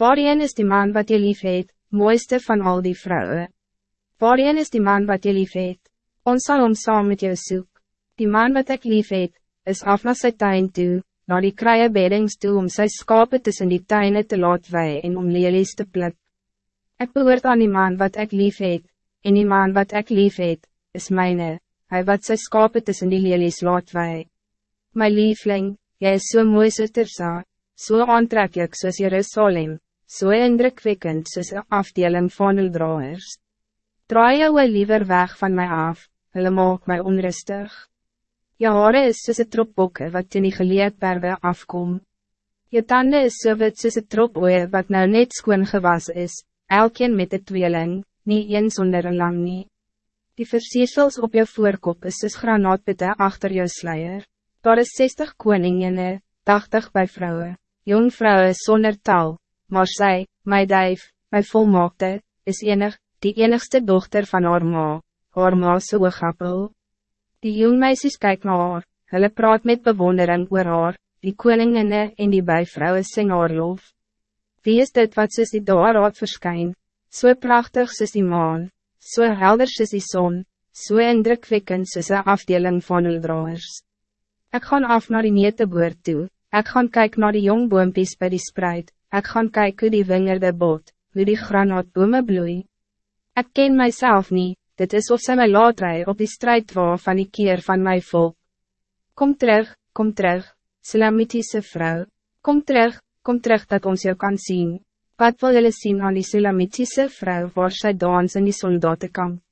Waarheen is die man wat je lief het, mooiste van al die vrouwen? Waarheen is die man wat je lief het? Ons sal om saam met jou soek. Die man wat ik lief het, is af na sy tuin toe, na die krije beddings toe om sy skape tussen die tuine te laat wei en om lelies te pluk. Ik behoort aan die man wat ik lief het, en die man wat ik lief het, is myne, hy wat sy skape tussen die lelies laat wei. My liefling, jy is so mooi so tersa, so aantrekkelijk soos Jerusalem, so indrukwekkend soos een afdeling van die draaiers. Draai jou liever weg van mij af, hulle maak my onrustig. Je hare is soos een trop bokke wat in die geleedberwe afkom. Je tanden is so wit soos een trop oe wat nou net skoon gewas is, elkeen met een tweeling, niet een zonder een lang nie. Die versiersels op jou voorkop is soos granaatpitte achter jou sluier. Daar is 60 koninginne, 80 bij vrouwen, jong vrouwen zonder taal, maar zij, my duif, my volmaakte, is enig, die enigste dochter van haar ma, haar ma so oogappel. Die jong meisjes kyk na haar, hulle praat met bewondering oor haar, die koninginne en die bijvrouwen sing haar lof. Wie is dit wat soos die daaraad verskyn, so prachtig soos die maan, so helder soos die zon, so indrukwekkend soos een afdeling van hulle draaiers. Ek gaan af naar die neeteboord toe, ek gaan kyk naar die jong boompies by die spruit, Ik gaan kijken hoe die wingerde bot, hoe die granaatbome bloei. Ik ken mijzelf niet, dit is of zij mij laat rijden op die strijdwaar van die keer van mijn volk. Kom terug, kom terug, Selamitische vrouw. Kom terug, kom terug dat ons jou kan zien. Wat wil jullie zien aan die Selamitische vrouw waar zij dans in die soldatenkamp?